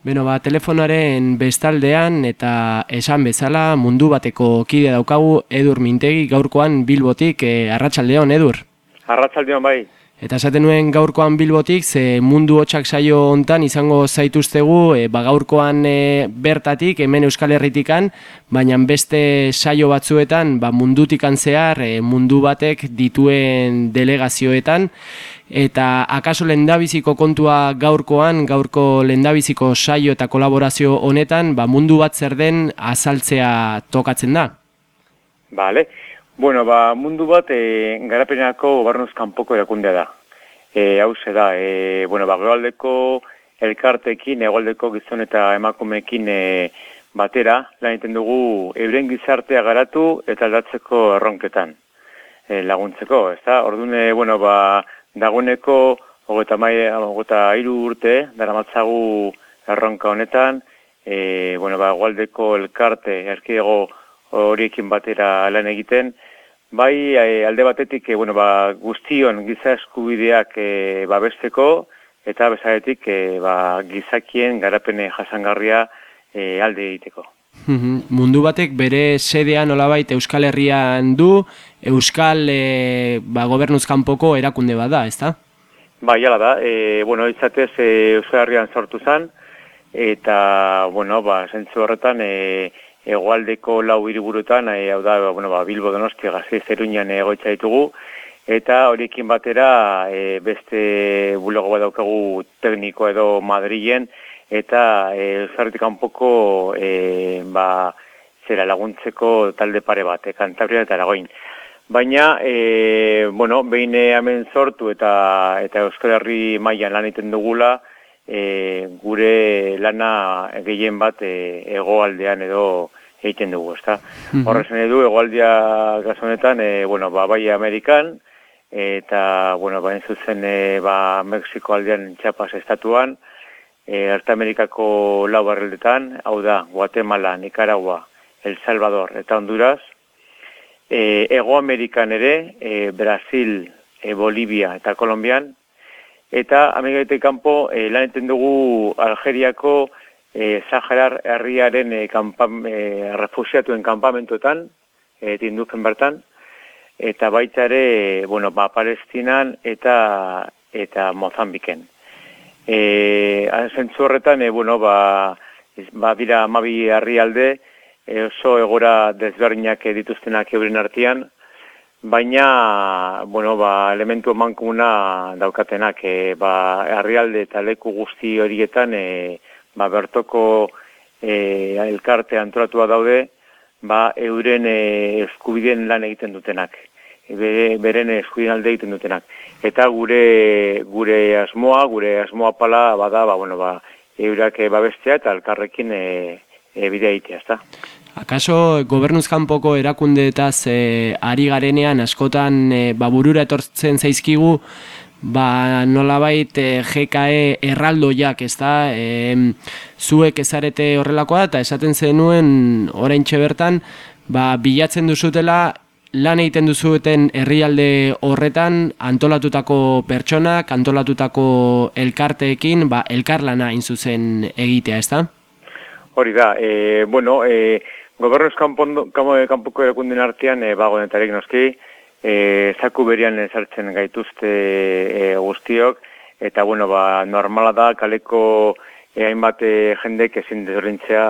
Beno, ba, telefonaren bestaldean eta esan bezala mundu bateko kide daukagu Edur Mintegi gaurkoan Bilbotik e, Arratsaldeon Edur. Arratsaldeon bai. Eta esaten nuen gaurkoan Bilbotik ze mundu hotxak saio hontan izango zaituztegu e, ba, gaurkoan e, bertatik hemen Euskal Herritikan, baina beste saio batzuetan ba, mundutikan zehar e, mundu batek dituen delegazioetan eta akaso lendabiziko kontua gaurkoan, gaurko lendabiziko saio eta kolaborazio honetan, ba, mundu bat zer den azaltzea tokatzen da? Bale, bueno, ba, mundu bat e, garapenako barnuz kanpoko erakundea da. E, hau da, e, bueno, ba, geoaldeko elkartekin, egoaldeko gizon eta emakumekin e, batera, lan egiten dugu euren gizartea garatu eta aldatzeko erronketan e, laguntzeko, ez da? Orduan, bueno, ba, dagoeneko hogeta hogeta iru urte dara matzagu erronka honetan. E, bueno, ba, gualdeko elkarte erkidego horiekin batera lan egiten. Bai e, alde batetik e, bueno, ba, guztion giza eskubideak e, babesteko eta bezaretik e, ba, gizakien garapene jasangarria e, alde egiteko. Mundu batek bere sedea nolabait Euskal Herrian du, Euskal e, ba, gobernuzkanpoko erakunde bada, ezta? Ba, jala da, e, bueno, izatez e, Euskal Herrian sortu zen, eta, bueno, ba, zentzu horretan, e, egoaldeko lau iriburutan, e, hau da, bueno, ba, Bilbo Donosti gazi zerunian egoitza ditugu, eta horiekin batera e, beste bulego bat daukagu tekniko edo Madrilen, eta e, zerretik kanpoko e, ba, zera laguntzeko talde pare bat, e, kantabria eta eragoin. Baina, e, bueno, behin hemen sortu eta eta Euskal Herri mailan lan egiten dugula, e, gure lana gehien bat e, egoaldean edo egiten dugu, ezta? Mm -hmm. edu, egoaldea gazonetan, e, bueno, ba, bai Amerikan, eta, bueno, bain zuzen, e, ba, Mexiko aldean txapas estatuan, e, Amerikako lau barreldetan, hau da, Guatemala, Nicaragua, El Salvador eta Honduras, e, Ego Amerikan ere, e, Brasil, e, Bolivia eta Kolombian, eta Amerikete kanpo e, lan dugu Algeriako e, Saharar herriaren e, kanpam, e, refusiatuen kanpamentoetan, e, tinduzen bertan, eta baita ere, bueno, ba, Palestinan eta eta Mozambiken. E, zentzu horretan, e, bueno, ba, ba, dira amabi harri alde, e, oso egora desberdinak dituztenak euren artean, baina, bueno, ba, elementu emankumuna daukatenak, e, ba, herrialde eta leku guzti horietan, e, ba, bertoko e, elkarte antolatua daude, ba, euren e, eskubideen lan egiten dutenak beren eskuin alde egiten dutenak. Eta gure gure asmoa, gure asmoa pala bada, ba, bueno, ba, eurak babestea eta alkarrekin e, e, bidea egitea, ezta? Akaso gobernuzkanpoko erakundeetaz e, ari garenean askotan e, ba, burura etortzen zaizkigu ba, nolabait e, GKE erraldoiak, ez da, e, zuek ezarete horrelakoa eta esaten zenuen orain bertan, ba, bilatzen duzutela lan egiten duzueten herrialde horretan antolatutako pertsonak, antolatutako elkarteekin, ba, elkarlana zuzen egitea, ez da? Hori da, e, bueno, e, gobernuz kanpoko erakunden artean, e, bago netarek noski, e, zaku berian ezartzen gaituzte e, guztiok, eta, bueno, ba, normala da, kaleko e, hainbat e, jendek ezin dezorintzea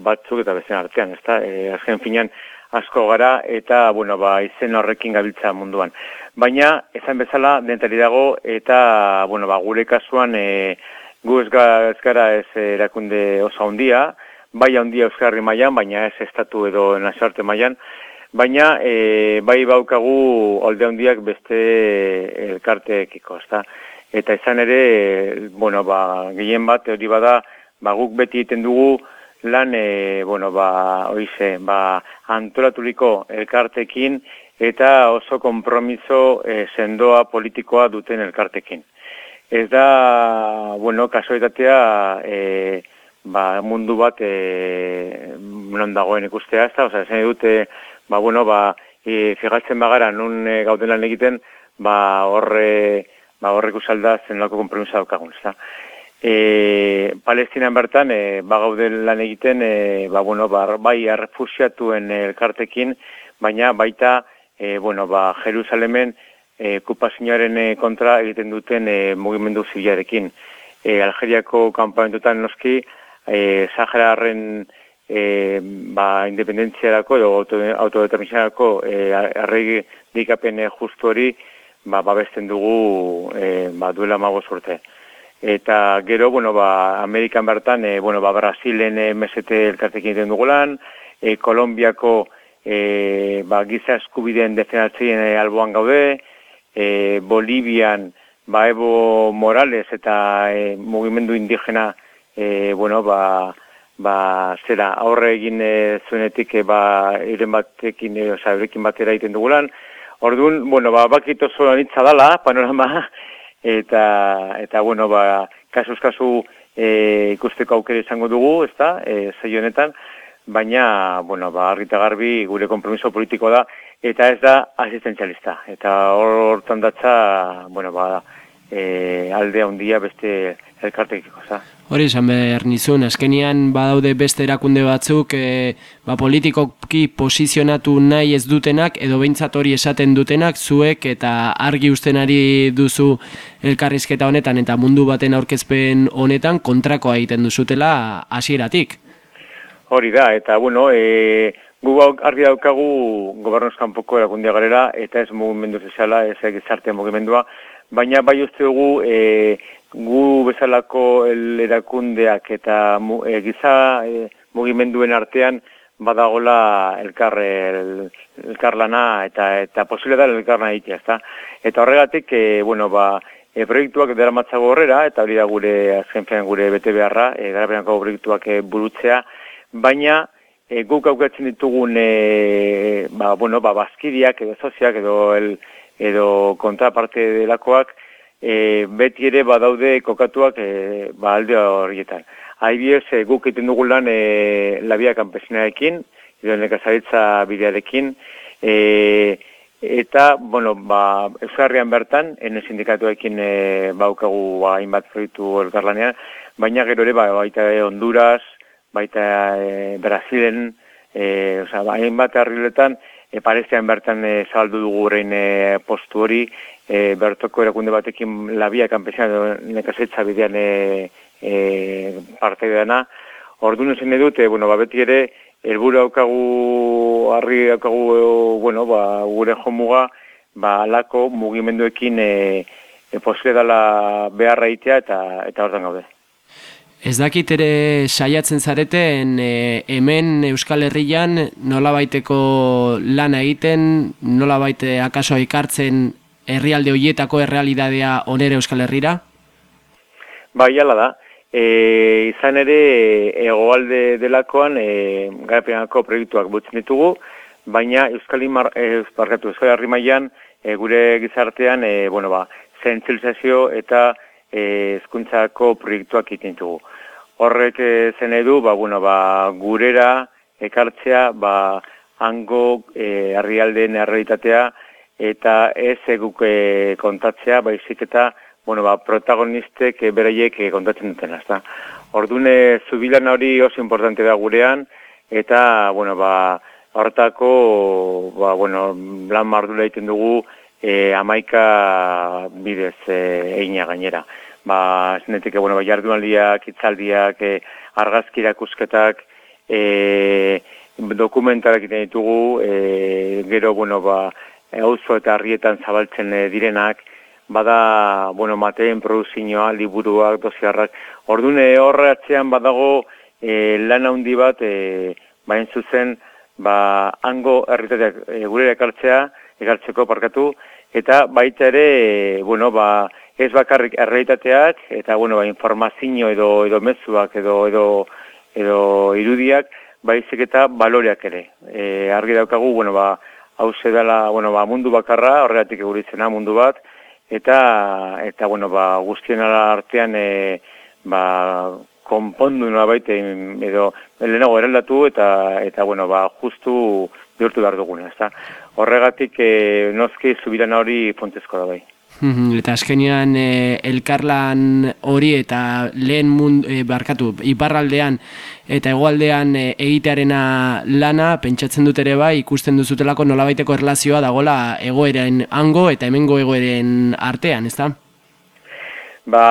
batzuk eta bezen artean, ez da? E, azken finean, asko gara eta bueno, ba, izen horrekin gabiltza munduan. Baina, ezan bezala, dentari dago eta bueno, ba, gure kasuan e, gu ez gara ez erakunde oso handia, bai handia euskarri mailan, baina ez estatu edo nazioarte mailan, baina e, bai baukagu alde handiak beste elkarteekiko, ezta? Eta izan ere, bueno, ba, gehien bat, hori bada, ba, guk beti egiten dugu, lan e, bueno, ba, oize, ba, antolaturiko elkartekin eta oso kompromiso e, sendoa politikoa duten elkartekin. Ez da, bueno, kasuetatea e, ba, mundu bat e, non dagoen ikustea ez da, oza, zen dute, ba, bueno, ba, e, figatzen bagara nun e, gauden lan egiten, ba, horre, ba, horrek usalda zen lako kompromiso daukagun, ez da. E, Palestinan bertan, e, ba gaude lan egiten, e, ba, bueno, ba, bai arrefusiatuen elkartekin, baina baita, e, bueno, ba, Jerusalemen e, kupazioaren e, kontra egiten duten e, mugimendu zibiarekin. E, Algeriako kampamentutan noski, e, Sahararen e, ba, independentziarako edo autodeterminziarako e, arregi dikapen justu hori, ba, babesten dugu e, ba, duela mago urte. Eta gero, bueno, ba, Amerikan bertan, e, bueno, ba, Brasilen e, MST elkartekin egiten dugulan, e, Kolombiako e, ba, giza eskubideen defendatzen e, alboan gaude, e, Bolivian, ba, Evo Morales eta e, mugimendu indigena, e, bueno, ba, ba, zera, aurre egin e, zuenetik, e, ba, iren batekin, e, oza, batera egiten dugulan. Orduan, bueno, ba, bakito zoan dala, panorama, eta eta bueno ba kasus kasu e, ikusteko aukera izango dugu, ezta? Eh, sei honetan, baina bueno, ba argita garbi gure konpromiso politiko da eta ez da asistentzialista. Eta hortan datza, bueno, ba e, alde handia beste elkartekiko, za. Hori esan behar nizun, azkenian badaude beste erakunde batzuk e, ba, politikoki posizionatu nahi ez dutenak edo behintzat hori esaten dutenak zuek eta argi ustenari duzu elkarrizketa honetan eta mundu baten aurkezpen honetan kontrakoa egiten duzutela hasieratik. Hori da, eta bueno, e, gu argi daukagu gobernuz kanpoko erakundia garela eta ez mugimendu soziala, ez egizarte mugimendua, baina bai uste dugu e, gu bezalako erakundeak eta e, giza e, mugimenduen artean badagola elkar, el, elkarlana eta eta posible da elkarna egitea, ezta? Eta horregatik, e, bueno, ba, e, proiektuak dara matzago horrera, eta hori da gure, azken gure bete beharra, e, dara proiektuak e, burutzea, baina e, guk aukatzen ditugun, e, ba, bueno, ba, bazkidiak edo soziak edo, el, edo kontraparte delakoak, e, beti ere badaude kokatuak e, ba alde horietan. Aibiez, e, guk egiten dugu lan e, labia kanpesinarekin, edo nekazaritza bidearekin, e, eta, bueno, ba, euskarrian bertan, ene sindikatuekin e, baukagu ba, hainbat proiektu elkarlanean, baina gero ere, ba, baita Honduras, baita e, Brasilen, e, oza, ba, hainbat harriletan, e, parestean bertan e, zabaldu dugu e, postu hori, e, bertoko erakunde batekin labia kanpesan nekazetza bidean e, e, parte dena. Ordu nuzen edute, bueno, ba, beti ere, helburu haukagu, harri haukagu, bueno, ba, gure jomuga, ba, alako mugimenduekin e, e, posile dela beharra itea eta, eta hortan gaude. Ez dakit ere saiatzen zareten e, hemen Euskal Herrian nola baiteko lana egiten, nola baite akaso ikartzen herrialde hoietako errealidadea onere Euskal Herrira? Bai, ala da. E, izan ere, egoalde delakoan, e, garapenako proiektuak butzen ditugu, baina Euskal, Imar, e, Euskal Herri mailan e, gure gizartean, e, bueno, ba, zentzilizazio eta e, ezkuntzako proiektuak egiten ditugu. Horrek e, zen edu, ba, bueno, ba, gurera ekartzea, ba, hango e, herrialdeen errealitatea, eta ez eguk kontatzea, baizik eta bueno, ba, protagonistek e, beraiek e, kontatzen duten, ezta. Ordune zubilan hori oso importante da gurean, eta, bueno, ba, hortako, ba, bueno, lan mardula egiten dugu, e, amaika bidez e, eina gainera. Ba, zinetik, bueno, ba, jardunaldiak, itzaldiak, e, argazkirak usketak, e, dokumentalak egiten ditugu, e, gero, bueno, ba, auzo eta harrietan zabaltzen eh, direnak, bada, bueno, mateen produzioa, liburuak, dosiarrak. Ordune horretzean badago e, lan handi bat, e, bain zuzen, ba, hango herritateak e, gure ekartzea, ekartzeko parkatu, eta baita ere, e, bueno, ba, ez bakarrik errealitateak, eta, bueno, ba, informazio edo, edo mezuak, edo, edo, edo irudiak, baizik eta baloreak ere. E, argi daukagu, bueno, ba, hau dela, bueno, ba, mundu bakarra, horregatik eguritzena mundu bat, eta, eta bueno, ba, guztien artean, e, ba, konpondu nola baite, edo, lehenago eraldatu, eta, eta, bueno, ba, justu bihurtu behar dugune, ezta? Horregatik, e, nozki, zubilan hori fontezko da bai. Eta azkenean e, elkarlan hori eta lehen mund, e, barkatu, iparraldean eta hegoaldean e, egitearena lana, pentsatzen dut ere bai, ikusten duzutelako nolabaiteko erlazioa dagola egoeren hango eta hemengo egoeren artean, ez da? Ba,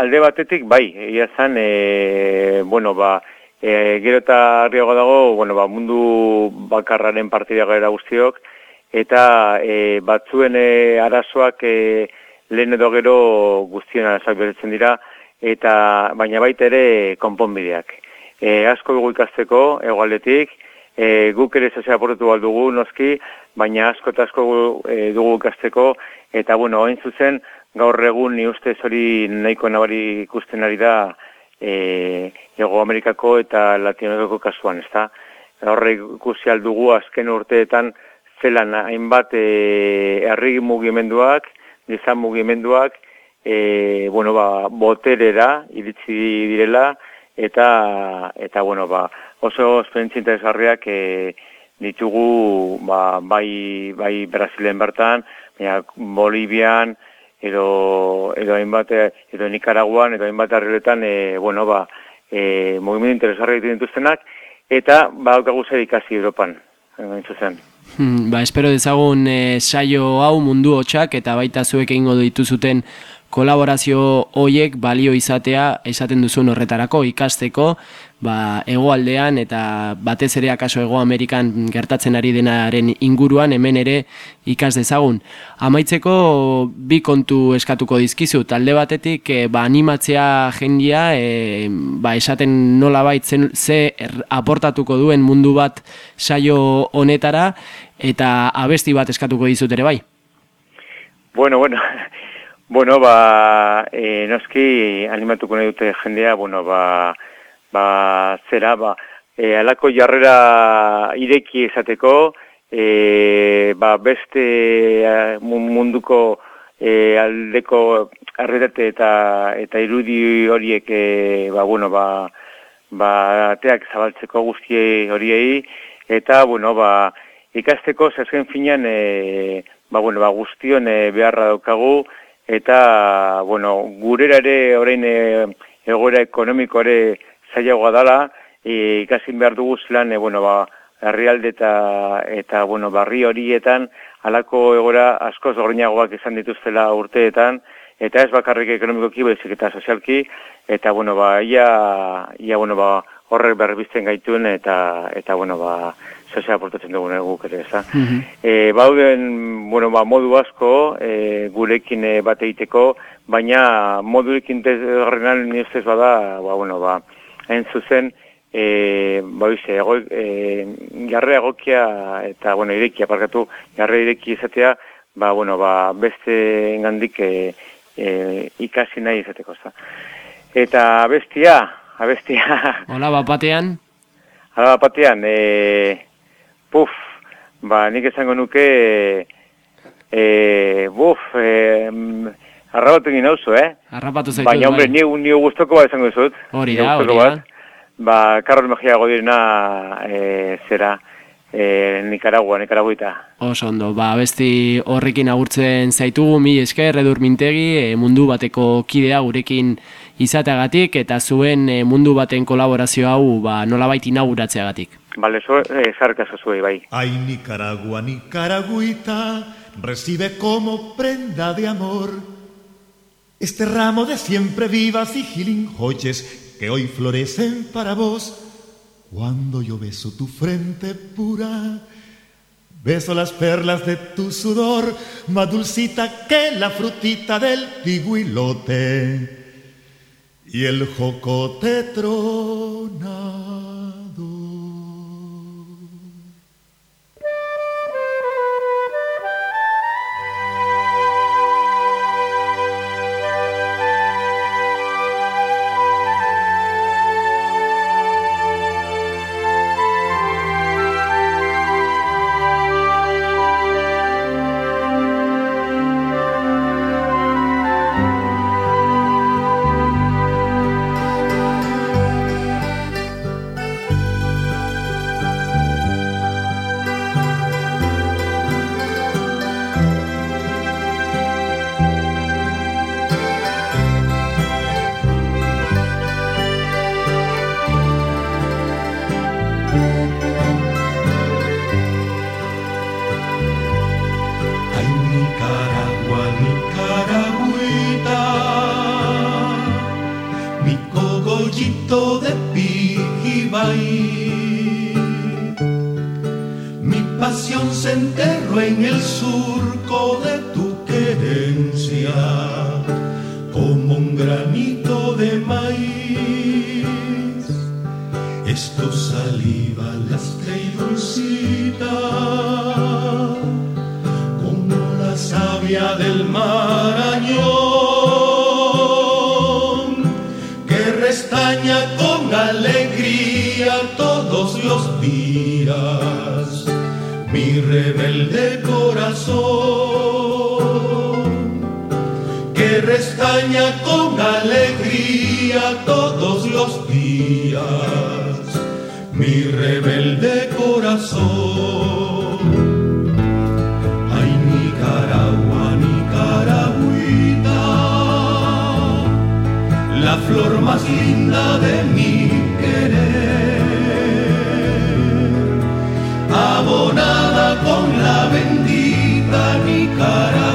alde batetik, bai, egia zan, e, bueno, ba, e, gero eta harriago dago, bueno, ba, mundu bakarraren partidea gara guztiok, eta e, batzuen e, arazoak e, lehen edo gero guztien arazoak beretzen dira, eta baina baita ere konponbideak. E, asko dugu ikasteko, egualetik, e, guk ere zazea porretu dugu noski, baina asko eta asko e, dugu ikasteko, eta bueno, hain zuzen, gaur egun ni uste hori nahiko nabari ikusten ari da e, Ego Amerikako eta Latinoameriako kasuan, ezta? Horre ikusi aldugu azken urteetan, zelan hainbat e, herri mugimenduak, gizan mugimenduak, e, bueno, ba, boterera iritsi direla, eta, eta bueno, ba, oso esperientzia interesgarriak e, ditugu ba, bai, bai Brasilen bertan, baina Bolivian, edo, edo hainbat, edo Nicaraguan, edo hainbat herriletan, e, bueno, ba, e, mugimendu interesgarriak dituztenak, eta ba, daukagu zer ikasi Europan, hain zuzen. Hmm, ba, espero dezagun e, saio hau mundu hotxak eta baita zuek egingo dituzuten kolaborazio hoiek balio izatea esaten duzun horretarako ikasteko ba, egoaldean eta batez ere akaso ego Amerikan gertatzen ari denaren inguruan hemen ere ikas dezagun. Amaitzeko bi kontu eskatuko dizkizu, talde batetik e, ba, animatzea jendia e, ba, esaten nola baitzen ze er, aportatuko duen mundu bat saio honetara eta abesti bat eskatuko dizut ere bai. Bueno, bueno, Bueno, ba, e, noski animatuko nahi dute jendea, bueno, ba, ba, zera, ba, e, alako jarrera ireki esateko, e, ba, beste munduko e, aldeko arretate eta, eta irudi horiek, e, ba, bueno, ba, ba, ateak zabaltzeko guztie horiei, eta, bueno, ba, ikasteko, zazken finan, e, ba, bueno, ba, guztion e, beharra daukagu, eta, bueno, gurera ere orain e, egoera ekonomiko ere zailagoa dala, e, ikasin behar dugu zelan, e, bueno, ba, herrialde eta, eta, bueno, barri horietan, alako egoera askoz gorinagoak izan dituztela urteetan, eta ez bakarrik ekonomikoki, baizik eta sozialki, eta, bueno, ba, ia, ia, bueno, ba, horrek berbizten gaituen, eta, eta, bueno, ba, zesea aportatzen dugun guk ere, eza. Mm bauden, bueno, ba, modu asko, e, gurekin e, bat egiteko, baina modurekin desgarrenan nire bada, ba, bueno, ba, hain zuzen, e, ba, bize, ego, e, jarre egokia eta, bueno, irekia, parkatu, jarre ireki izatea, ba, bueno, ba, beste engandik e, e, ikasi nahi izateko, za. Eta abestia, abestia... Hola, bapatean? Hala, bapatean, e, Puf, ba, nik esango nuke, e, buf, e, arrabatu gina oso, eh? Arrapatu zaitu, Baina, hombre, bai. ni, ni guztoko bat esango zut. Hori da, hori da. Ba, Karol Mejia godirena, e, zera, e, Nicaragua, Nicaraguita. Oso ondo, ba, besti horrekin agurtzen zaitugu, mi esker, edur mintegi, e, mundu bateko kidea gurekin izateagatik, eta zuen e, mundu baten kolaborazio hau, ba, nolabait inauguratzeagatik. Vale, eso eh, zue, bai. Ay, Nicaragua, Nicaragüita, recibe como prenda de amor este ramo de siempre vivas y gilinjoches que hoy florecen para vos. Cuando yo beso tu frente pura, beso las perlas de tu sudor, más dulcita que la frutita del tiguilote y el jocote trona. Mi pasión se enterró en el surco de tu querencia, como un granito de maíz. Esto saliva lastre y dulcita, como la savia del marañón, todos los días, mi rebelde corazón, que restaña con alegría todos los días mi rebelde corazón. Ay, Nicaragua, Nicaragüita, la flor más linda de mi Nicaragua.